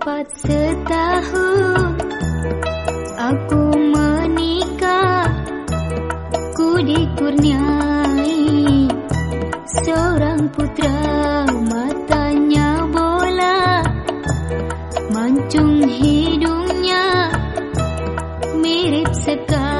Tepat setahun Aku menikah Ku dikurniai. Seorang putra Matanya bola Mancung hidungnya Mirip sekali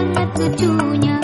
Lucunya